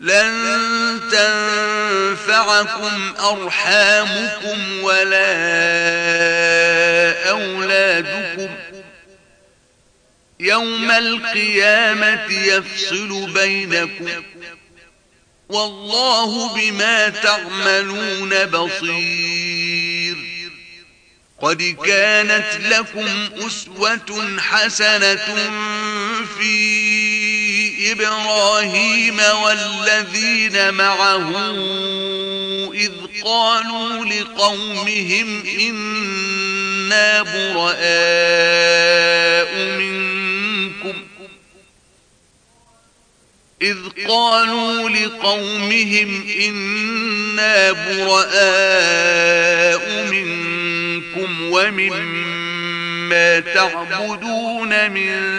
لن تنفعكم أرحامكم ولا أولادكم. يوم القيامة يفصل بينكم. والله بما تعملون بصير. قد كانت لكم أسوة حسنة في إبراهيم والذين معه إذ قالوا لقومهم إنا براء منكم إذ قالوا لقومهم إنا براء منكم ومما تعبدون من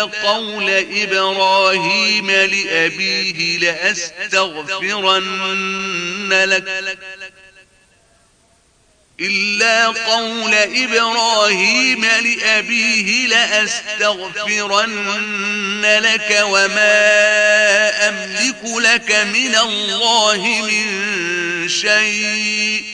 قول إبراهيم لأبيه لأستغفرن لك إلا قول إبراهيم لأبيه لأستغفرن لك وما أملك لك من الله من شيء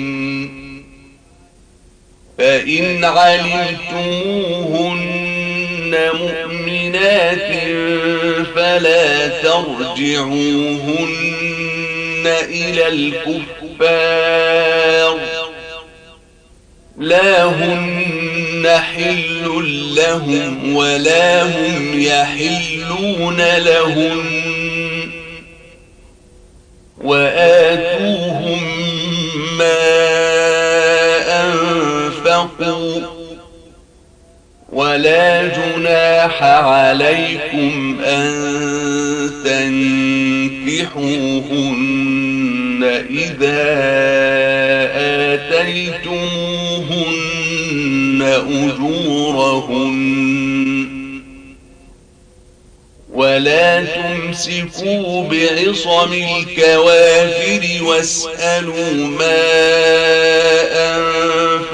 فإن علمتموهن مؤمنات فلا ترجعوهن إلى الكفار لا هن حل لهم ولا هم يحلون لهن وآتوهم ولا جناح عليكم أن تنكحوهن إذا آتيتموهن أجورهن ولا تمسكوا بعصم الكوافر واسألوا ما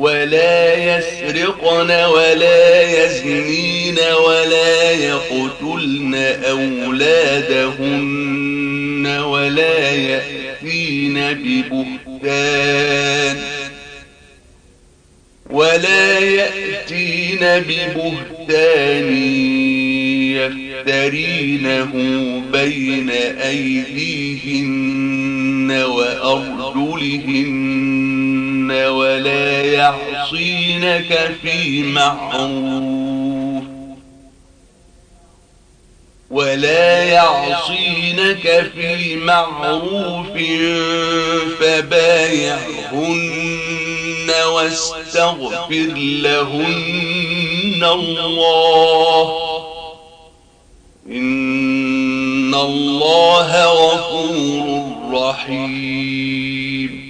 ولا يسرقن ولا يزنين ولا يقتلن أولادهن ولا يأتين ببهتان ولا يأتين ببهتان يفترينه بين أيديهن وأرجلهن ولا يعصينك في معروف. ولا يعصينك في معروف فبايعهن واستغفر لهن الله. إن الله غفور رحيم.